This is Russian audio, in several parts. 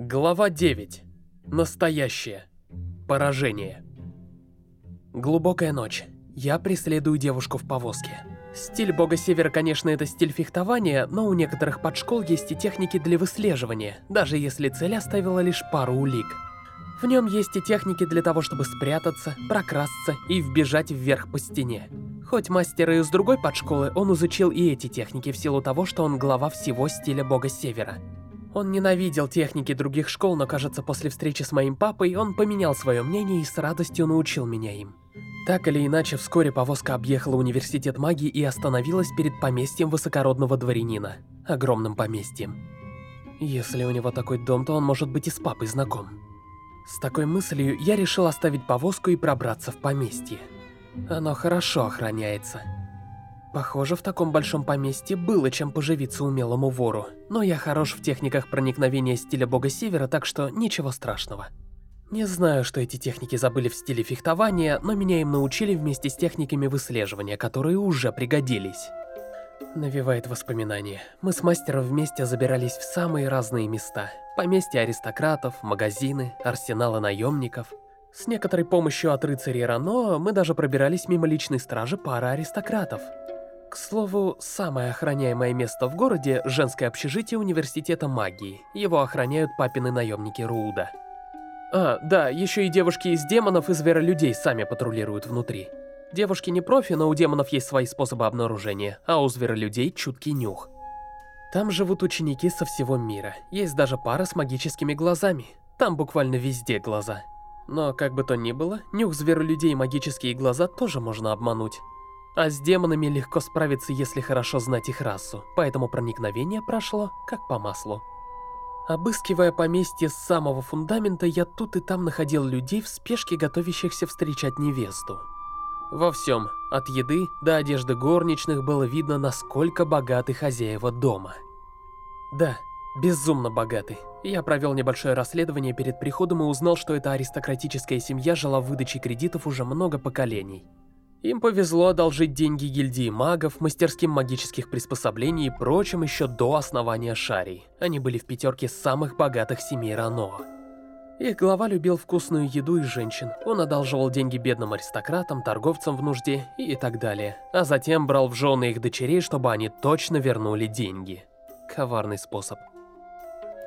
Глава 9. Настоящее. Поражение. Глубокая ночь. Я преследую девушку в повозке. Стиль бога севера, конечно, это стиль фехтования, но у некоторых подшкол есть и техники для выслеживания, даже если цель оставила лишь пару улик. В нем есть и техники для того, чтобы спрятаться, прокрасться и вбежать вверх по стене. Хоть мастер и из другой подшколы, он изучил и эти техники в силу того, что он глава всего стиля бога севера. Он ненавидел техники других школ, но кажется, после встречи с моим папой он поменял свое мнение и с радостью научил меня им. Так или иначе, вскоре повозка объехала университет магии и остановилась перед поместьем высокородного дворянина. Огромным поместьем. Если у него такой дом, то он может быть и с папой знаком. С такой мыслью я решил оставить повозку и пробраться в поместье. Оно хорошо охраняется. Похоже, в таком большом поместье было чем поживиться умелому вору, но я хорош в техниках проникновения стиля бога севера, так что ничего страшного. Не знаю, что эти техники забыли в стиле фехтования, но меня им научили вместе с техниками выслеживания, которые уже пригодились. Навевает воспоминания. Мы с мастером вместе забирались в самые разные места. Поместья аристократов, магазины, арсеналы наемников. С некоторой помощью от рыцарей Рано мы даже пробирались мимо личной стражи пары аристократов. К слову, самое охраняемое место в городе – женское общежитие университета магии. Его охраняют папины наемники Руда. А, да, еще и девушки из демонов и зверолюдей сами патрулируют внутри. Девушки не профи, но у демонов есть свои способы обнаружения, а у зверолюдей чуткий нюх. Там живут ученики со всего мира. Есть даже пара с магическими глазами. Там буквально везде глаза. Но, как бы то ни было, нюх зверолюдей и магические глаза тоже можно обмануть. А с демонами легко справиться, если хорошо знать их расу, поэтому проникновение прошло как по маслу. Обыскивая поместье с самого фундамента, я тут и там находил людей в спешке, готовящихся встречать невесту. Во всем, от еды до одежды горничных, было видно, насколько богаты хозяева дома. Да, безумно богаты. Я провел небольшое расследование перед приходом и узнал, что эта аристократическая семья жила в выдаче кредитов уже много поколений. Им повезло одолжить деньги гильдии магов, мастерским магических приспособлений и прочим еще до основания Шарий. Они были в пятерке самых богатых семей Рано. Их глава любил вкусную еду и женщин. Он одалживал деньги бедным аристократам, торговцам в нужде и так далее. А затем брал в жены их дочерей, чтобы они точно вернули деньги. Коварный способ.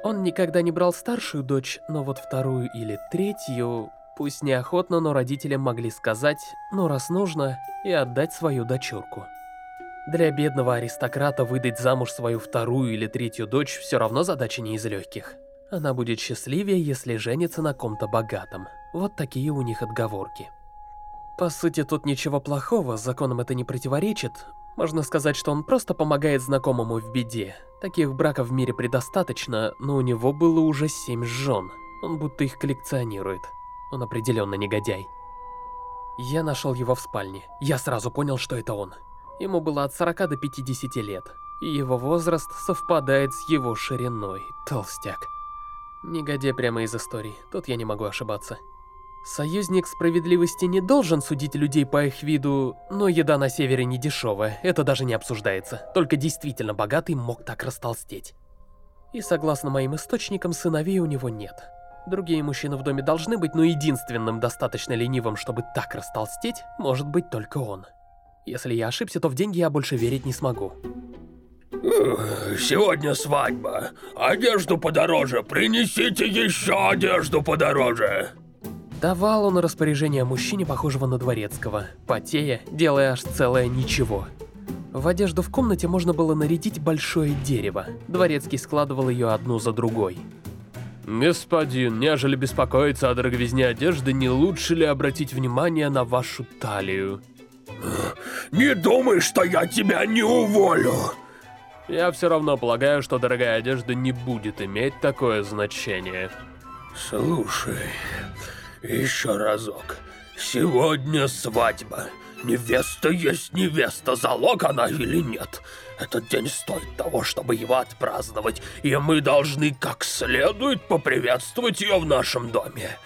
Он никогда не брал старшую дочь, но вот вторую или третью Пусть неохотно, но родителям могли сказать, ну раз нужно, и отдать свою дочурку. Для бедного аристократа выдать замуж свою вторую или третью дочь все равно задача не из легких. Она будет счастливее, если женится на ком-то богатом. Вот такие у них отговорки. По сути, тут ничего плохого, законам это не противоречит. Можно сказать, что он просто помогает знакомому в беде. Таких браков в мире предостаточно, но у него было уже семь жен. Он будто их коллекционирует. Он определенно негодяй. Я нашел его в спальне. Я сразу понял, что это он. Ему было от 40 до 50 лет. И его возраст совпадает с его шириной. Толстяк. Негодяй прямо из истории. Тут я не могу ошибаться. Союзник справедливости не должен судить людей по их виду, но еда на севере не дешевая, это даже не обсуждается. Только действительно богатый мог так растолстеть. И согласно моим источникам, сыновей у него нет. Другие мужчины в доме должны быть, но единственным достаточно ленивым, чтобы так растолстеть, может быть только он. Если я ошибся, то в деньги я больше верить не смогу. Сегодня свадьба. Одежду подороже. Принесите еще одежду подороже. Давал он распоряжение мужчине, похожего на дворецкого, потея, делая аж целое ничего. В одежду в комнате можно было нарядить большое дерево. Дворецкий складывал ее одну за другой. Господин, нежели беспокоиться о дороговизне одежды, не лучше ли обратить внимание на вашу талию? Не думай, что я тебя не уволю. Я все равно полагаю, что дорогая одежда не будет иметь такое значение. Слушай, еще разок. Сегодня свадьба. Невеста есть невеста, залог она или нет. Этот день стоит того, чтобы его отпраздновать, и мы должны как следует поприветствовать ее в нашем доме.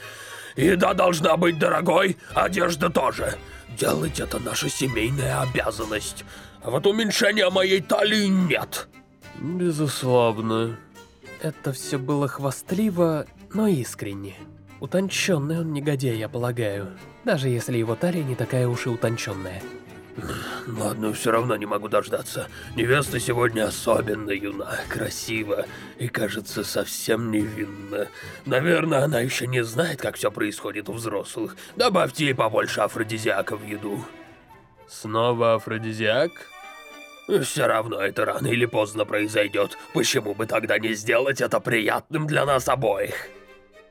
Еда должна быть дорогой, одежда тоже. Делать это наша семейная обязанность. А вот уменьшения моей талии нет. Безусловно. Это все было хвастливо, но искренне. Утонченный он негодяй, я полагаю. Даже если его талия не такая уж и утонченная. Ладно, все равно не могу дождаться. Невеста сегодня особенно юна, красива и, кажется, совсем невинна. Наверное, она еще не знает, как все происходит у взрослых. Добавьте ей побольше афродизиака в еду. Снова афродизиак? Все равно это рано или поздно произойдет. Почему бы тогда не сделать это приятным для нас обоих?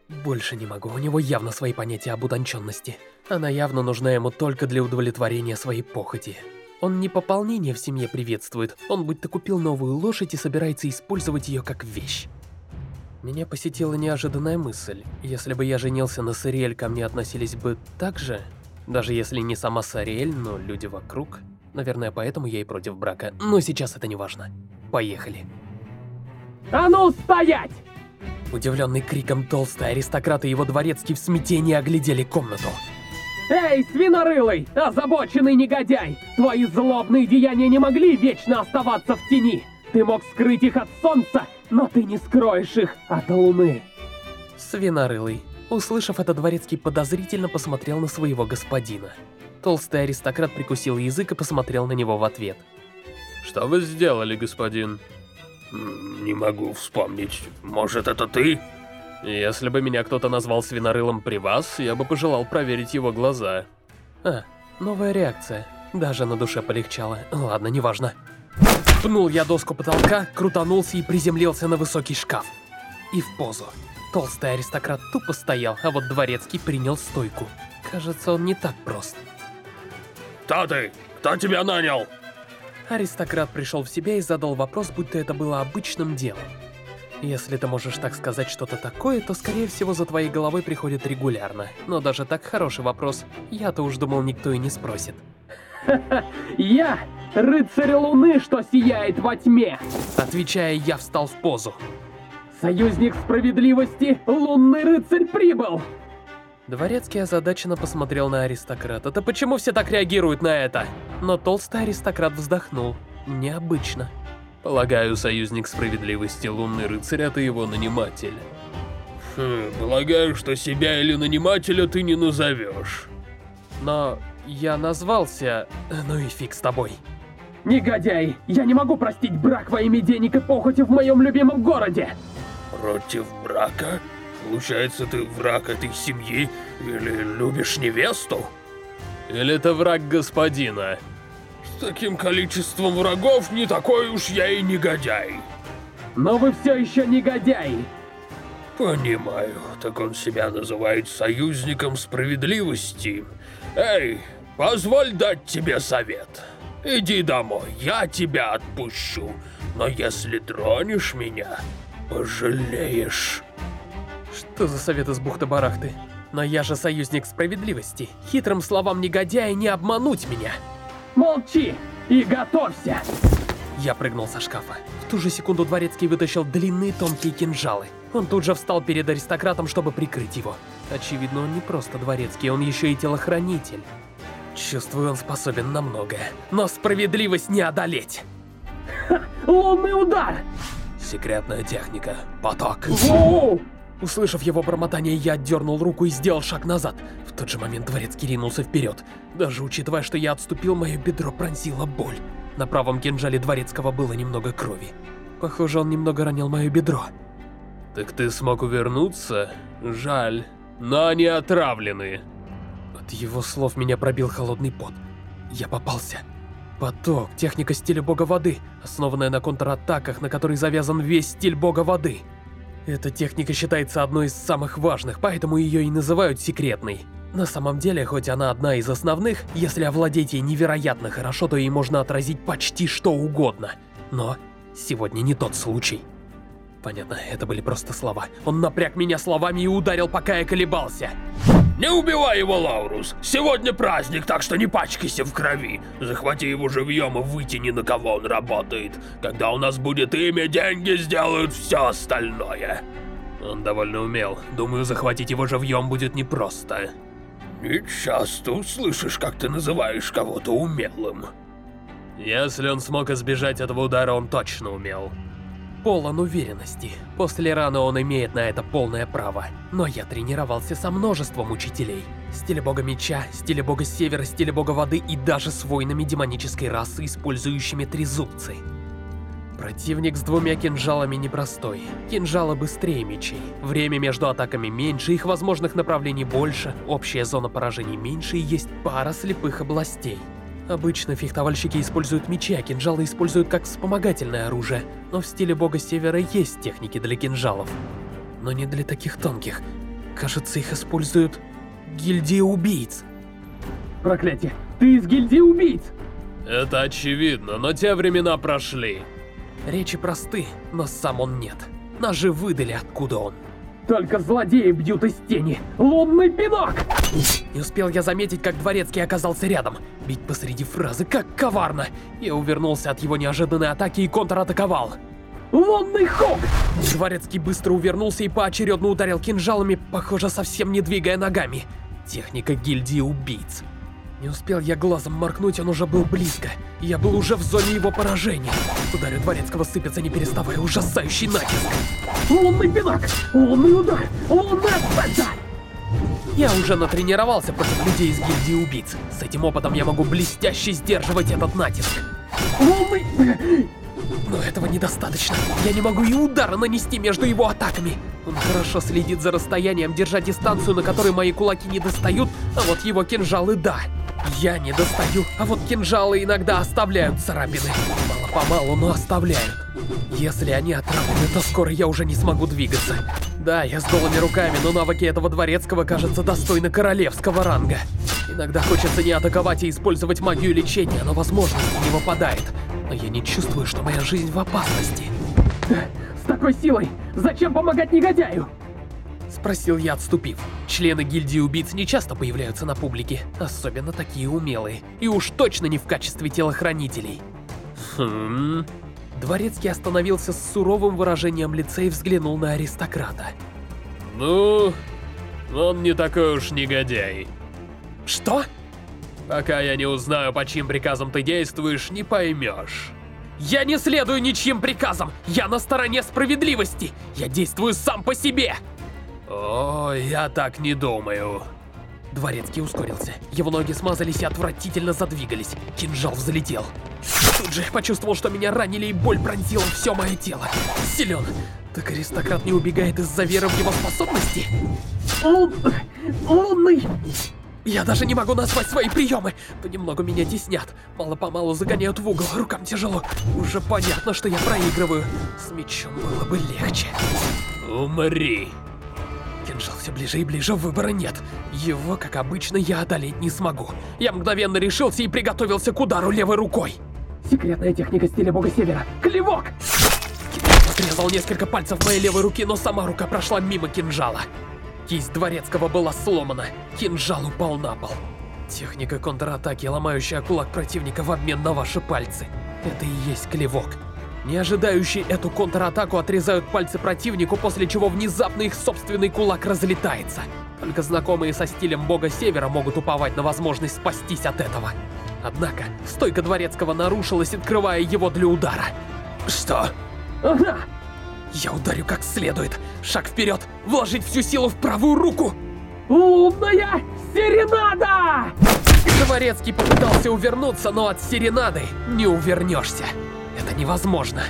Больше не могу, у него явно свои понятия об утонченности. Она явно нужна ему только для удовлетворения своей похоти. Он не пополнение в семье приветствует, он будто купил новую лошадь и собирается использовать ее как вещь. Меня посетила неожиданная мысль. Если бы я женился на Сариэль, ко мне относились бы так же? Даже если не сама Сариэль, но люди вокруг. Наверное, поэтому я и против брака. Но сейчас это не важно. Поехали. А ну стоять! Удивленный криком толстый аристократ и его дворецкий в смятении оглядели комнату. Эй, свинорылый, озабоченный негодяй! Твои злобные деяния не могли вечно оставаться в тени! Ты мог скрыть их от солнца, но ты не скроешь их от луны! Свинорылый. Услышав это, дворецкий подозрительно посмотрел на своего господина. Толстый аристократ прикусил язык и посмотрел на него в ответ. Что вы сделали, господин? Не могу вспомнить. Может, это ты? Если бы меня кто-то назвал свинорылом при вас, я бы пожелал проверить его глаза. А, новая реакция. Даже на душе полегчало. Ладно, неважно. Пнул я доску потолка, крутанулся и приземлился на высокий шкаф. И в позу. Толстый аристократ тупо стоял, а вот дворецкий принял стойку. Кажется, он не так прост. Кто ты? Кто тебя нанял? Аристократ пришел в себя и задал вопрос, будто это было обычным делом. Если ты можешь так сказать что-то такое, то, скорее всего, за твоей головой приходит регулярно. Но даже так хороший вопрос, я-то уж думал, никто и не спросит. Я рыцарь луны, что сияет во тьме! Отвечая, я встал в позу. Союзник справедливости, лунный рыцарь прибыл! Дворецкий озадаченно посмотрел на аристократа. Да почему все так реагируют на это? Но толстый аристократ вздохнул. Необычно. Полагаю, союзник справедливости Лунный Рыцарь это его наниматель. Хм, полагаю, что себя или нанимателя ты не назовешь. Но я назвался... Ну и фиг с тобой. Негодяй, я не могу простить брак во имя денег и похоти в моем любимом городе. Против брака? Получается, ты враг этой семьи или любишь невесту? Или это враг господина? Таким количеством врагов не такой уж я и негодяй. Но вы все еще негодяй. Понимаю, так он себя называет союзником справедливости. Эй, позволь дать тебе совет. Иди домой, я тебя отпущу. Но если тронешь меня, пожалеешь. Что за совет из бухты-барахты? Но я же союзник справедливости. Хитрым словам негодяя не обмануть меня. Молчи и готовься! Я прыгнул со шкафа. В ту же секунду Дворецкий вытащил длинные тонкие кинжалы. Он тут же встал перед аристократом, чтобы прикрыть его. Очевидно, он не просто Дворецкий, он еще и телохранитель. Чувствую, он способен на многое. Но справедливость не одолеть. Ха! Лунный удар! Секретная техника. Поток. Воу! Услышав его бормотание, я отдернул руку и сделал шаг назад. В тот же момент Дворецкий ринулся вперед. Даже учитывая, что я отступил, мое бедро пронзила боль. На правом кинжале Дворецкого было немного крови. Похоже, он немного ранил мое бедро. Так ты смог увернуться? Жаль. Но они отравлены. От его слов меня пробил холодный пот. Я попался. Поток, техника стиля бога воды, основанная на контратаках, на которой завязан весь стиль бога воды. Эта техника считается одной из самых важных, поэтому ее и называют секретной. На самом деле, хоть она одна из основных, если овладеть ей невероятно хорошо, то ей можно отразить почти что угодно. Но сегодня не тот случай. Понятно, это были просто слова. Он напряг меня словами и ударил, пока я колебался. Не убивай его, Лаурус. Сегодня праздник, так что не пачкайся в крови. Захвати его живьем и вытяни, на кого он работает. Когда у нас будет имя, деньги сделают все остальное. Он довольно умел. Думаю, захватить его живьем будет непросто. Не часто услышишь, как ты называешь кого-то умелым. Если он смог избежать этого удара, он точно умел. Полон уверенности. После раны он имеет на это полное право. Но я тренировался со множеством учителей. Стиле бога меча, стиле бога севера, стиле бога воды и даже с воинами демонической расы, использующими трезубцы. Противник с двумя кинжалами непростой. Кинжалы быстрее мечей. Время между атаками меньше, их возможных направлений больше, общая зона поражений меньше и есть пара слепых областей. Обычно фехтовальщики используют мечи, а кинжалы используют как вспомогательное оружие, но в стиле бога севера есть техники для кинжалов. Но не для таких тонких. Кажется, их используют гильдии убийц. Проклятие, ты из гильдии убийц! Это очевидно, но те времена прошли. Речи просты, но сам он нет. Ножи выдали, откуда он. Только злодеи бьют из тени. Лунный пинок! Не успел я заметить, как Дворецкий оказался рядом. Бить посреди фразы, как коварно. Я увернулся от его неожиданной атаки и контратаковал. Лунный хук! Дворецкий быстро увернулся и поочередно ударил кинжалами, похоже, совсем не двигая ногами. Техника гильдии убийц. Не успел я глазом моркнуть, он уже был близко. Я был уже в зоне его поражения. Удары Дворецкого сыпятся не переставая, ужасающий натиск. Лунный пинок! Лунный удар! Лунная центр! Я уже натренировался против людей из гильдии убийц. С этим опытом я могу блестяще сдерживать этот натиск. Лунный... Но этого недостаточно. Я не могу и удара нанести между его атаками. Он хорошо следит за расстоянием, держа дистанцию, на которой мои кулаки не достают, а вот его кинжалы — да. Я не достаю, а вот кинжалы иногда оставляют царапины. Мало-помалу, но оставляют. Если они отравлены, то скоро я уже не смогу двигаться. Да, я с голыми руками, но навыки этого дворецкого, кажется, достойны королевского ранга. Иногда хочется не атаковать и использовать магию лечения, но возможности не выпадает. Но я не чувствую, что моя жизнь в опасности. С такой силой зачем помогать негодяю? Спросил я, отступив. Члены гильдии убийц не часто появляются на публике, особенно такие умелые. И уж точно не в качестве телохранителей. Хм... Дворецкий остановился с суровым выражением лица и взглянул на аристократа. Ну... Он не такой уж негодяй. Что? Пока я не узнаю, по чьим приказам ты действуешь, не поймешь. Я не следую ничьим приказам! Я на стороне справедливости! Я действую сам по себе! О, я так не думаю. Дворецкий ускорился. Его ноги смазались и отвратительно задвигались. Кинжал взлетел. Тут же почувствовал, что меня ранили и боль пронзила все мое тело. Силен. Так аристократ не убегает из-за веры в его способности? Лун... Лунный... Я даже не могу назвать свои приемы. Понемногу меня теснят. Мало-помалу загоняют в угол, рукам тяжело. Уже понятно, что я проигрываю. С мечом было бы легче. Умри. Кинжал все ближе и ближе, выбора нет. Его, как обычно, я одолеть не смогу. Я мгновенно решился и приготовился к удару левой рукой. Секретная техника стиля бога севера. Клевок! Отрезал несколько пальцев моей левой руки, но сама рука прошла мимо кинжала. Кисть Дворецкого была сломана, кинжал упал на пол. Техника контратаки, ломающая кулак противника в обмен на ваши пальцы. Это и есть клевок. Не ожидающие эту контратаку отрезают пальцы противнику, после чего внезапно их собственный кулак разлетается. Только знакомые со стилем бога севера могут уповать на возможность спастись от этого. Однако, стойка Дворецкого нарушилась, открывая его для удара. Что? Ага! Я ударю как следует. Шаг вперед, вложить всю силу в правую руку. Лунная серенада! Дворецкий попытался увернуться, но от серенады не увернешься. Это невозможно.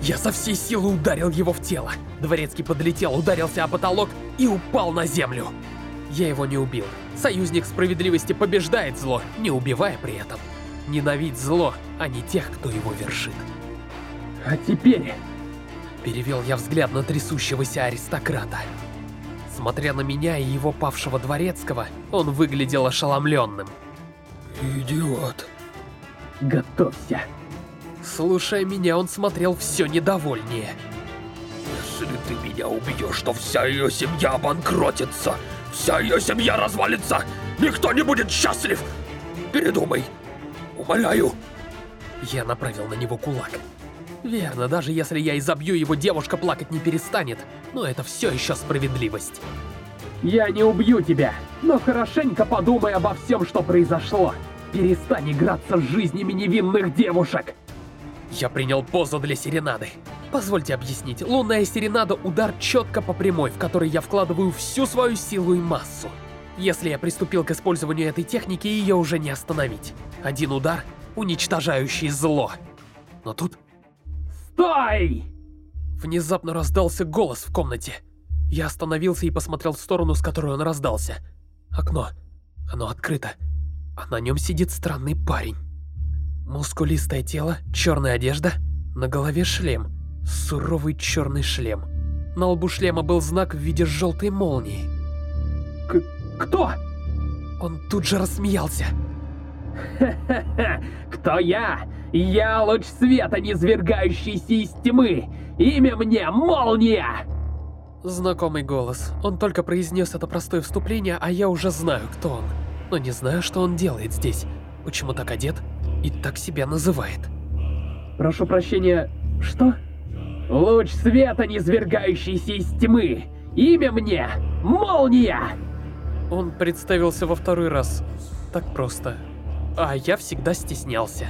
Я со всей силы ударил его в тело. Дворецкий подлетел, ударился о потолок и упал на землю. Я его не убил. Союзник справедливости побеждает зло, не убивая при этом. Ненавидь зло, а не тех, кто его вершит. А теперь... Перевел я взгляд на трясущегося аристократа. Смотря на меня и его павшего дворецкого, он выглядел ошеломленным. Идиот. Готовься. Слушая меня, он смотрел все недовольнее. Если ты меня убьешь, то вся ее семья обанкротится. Вся ее семья развалится. Никто не будет счастлив. Передумай. Умоляю. Я направил на него кулак. Верно, даже если я изобью его, девушка плакать не перестанет. Но это все еще справедливость. Я не убью тебя, но хорошенько подумай обо всем, что произошло. Перестань играться с жизнями невинных девушек. Я принял позу для серенады. Позвольте объяснить. Лунная серенада — удар четко по прямой, в который я вкладываю всю свою силу и массу. Если я приступил к использованию этой техники, ее уже не остановить. Один удар, уничтожающий зло. Но тут... Стой! Внезапно раздался голос в комнате. Я остановился и посмотрел в сторону, с которой он раздался. Окно. Оно открыто. А на нем сидит странный парень. Мускулистое тело, черная одежда, на голове шлем. Суровый черный шлем. На лбу шлема был знак в виде желтой молнии. К кто? Он тут же рассмеялся. Ха-ха-ха! Кто я? Я луч света, низвергающийся из тьмы. Имя мне Молния! Знакомый голос. Он только произнес это простое вступление, а я уже знаю, кто он. Но не знаю, что он делает здесь. Почему так одет и так себя называет. Прошу прощения, что? Луч света, низвергающийся из тьмы. Имя мне Молния! Он представился во второй раз. Так просто. А я всегда стеснялся.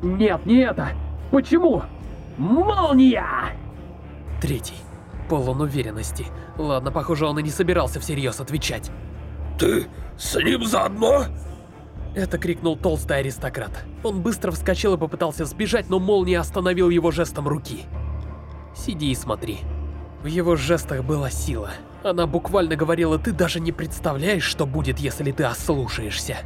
Нет, не это. Почему? Молния! Третий. Полон уверенности. Ладно, похоже, он и не собирался всерьез отвечать. Ты с ним заодно? Это крикнул толстый аристократ. Он быстро вскочил и попытался сбежать, но молния остановил его жестом руки. Сиди и смотри. В его жестах была сила. Она буквально говорила, ты даже не представляешь, что будет, если ты ослушаешься.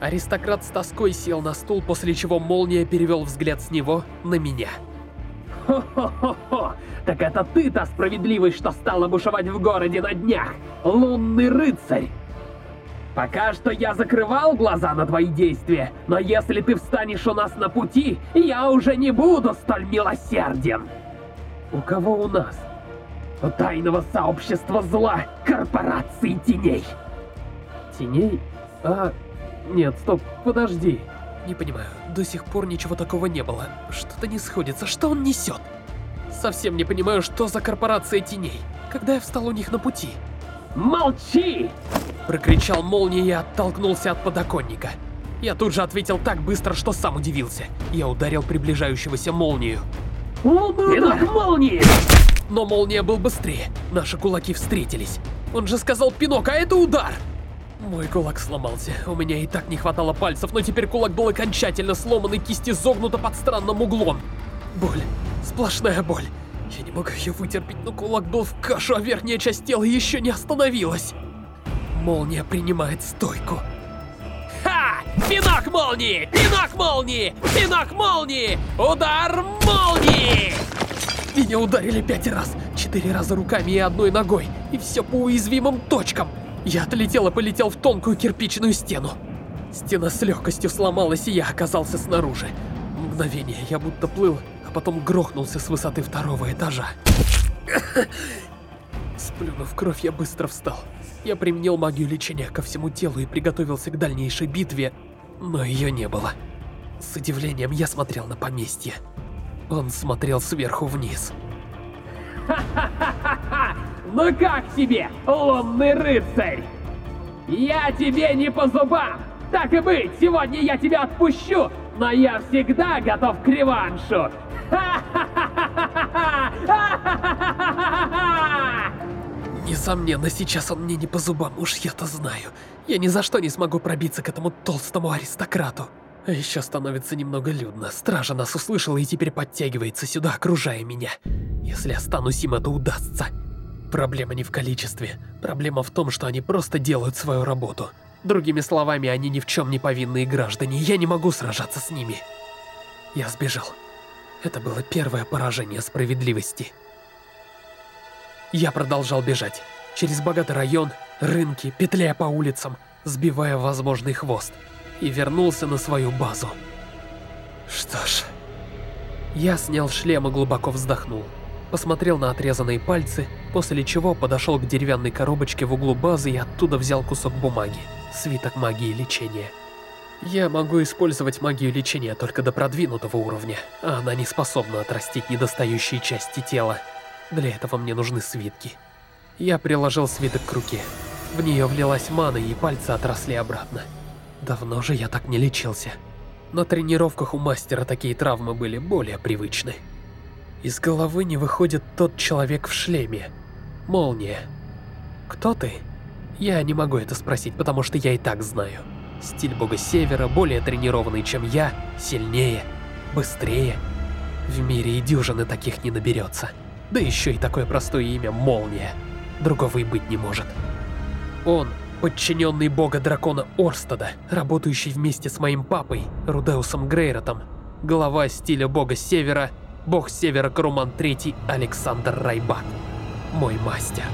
Аристократ с тоской сел на стул, после чего молния перевел взгляд с него на меня. Хо-хо-хо-хо! Так это ты та справедливость, что стала бушевать в городе на днях! Лунный рыцарь! Пока что я закрывал глаза на твои действия, но если ты встанешь у нас на пути, я уже не буду столь милосерден! У кого у нас? У тайного сообщества зла корпорации теней! Теней? А... Нет, стоп, подожди. Не понимаю, до сих пор ничего такого не было. Что-то не сходится, что он несет? Совсем не понимаю, что за корпорация теней. Когда я встал у них на пути? Молчи! Прокричал молния и оттолкнулся от подоконника. Я тут же ответил так быстро, что сам удивился. Я ударил приближающегося молнию. Пинок молнии! Но молния был быстрее. Наши кулаки встретились. Он же сказал пинок, а это удар! Мой кулак сломался. У меня и так не хватало пальцев, но теперь кулак был окончательно сломан и кисть изогнута под странным углом. Боль. Сплошная боль. Я не могу ее вытерпеть, но кулак был в кашу, а верхняя часть тела еще не остановилась. Молния принимает стойку. Ха! Пинок молнии! Пинок молнии! Пинок молнии! Удар молнии! Меня ударили пять раз. Четыре раза руками и одной ногой. И все по уязвимым точкам. Я отлетел и полетел в тонкую кирпичную стену. Стена с легкостью сломалась, и я оказался снаружи. Мгновение я будто плыл, потом грохнулся с высоты второго этажа. Сплюнув кровь, я быстро встал. Я применил магию лечения ко всему телу и приготовился к дальнейшей битве, но ее не было. С удивлением я смотрел на поместье. Он смотрел сверху вниз. Ха-ха-ха-ха! Ну как тебе, лунный рыцарь? Я тебе не по зубам! Так и быть, сегодня я тебя отпущу, но я всегда готов к реваншу! Несомненно, сейчас он мне не по зубам, уж я-то знаю. Я ни за что не смогу пробиться к этому толстому аристократу. А еще становится немного людно. Стража нас услышала и теперь подтягивается сюда, окружая меня. Если останусь им, это удастся. Проблема не в количестве. Проблема в том, что они просто делают свою работу. Другими словами, они ни в чем не повинные граждане, я не могу сражаться с ними. Я сбежал. Это было первое поражение справедливости. Я продолжал бежать. Через богатый район, рынки, петляя по улицам, сбивая возможный хвост. И вернулся на свою базу. Что ж... Я снял шлем и глубоко вздохнул. Посмотрел на отрезанные пальцы, после чего подошел к деревянной коробочке в углу базы и оттуда взял кусок бумаги. Свиток магии лечения. Я могу использовать магию лечения только до продвинутого уровня, а она не способна отрастить недостающие части тела. Для этого мне нужны свитки. Я приложил свиток к руке. В нее влилась мана, и пальцы отросли обратно. Давно же я так не лечился. На тренировках у мастера такие травмы были более привычны. Из головы не выходит тот человек в шлеме. Молния. Кто ты? Я не могу это спросить, потому что я и так знаю. Стиль бога Севера более тренированный, чем я, сильнее, быстрее. В мире и дюжины таких не наберется. Да еще и такое простое имя Молния. Другого и быть не может. Он подчиненный бога дракона Орстада, работающий вместе с моим папой, Рудеусом Грейротом, глава стиля бога Севера, бог Севера Каруман III Александр Райбат, мой мастер.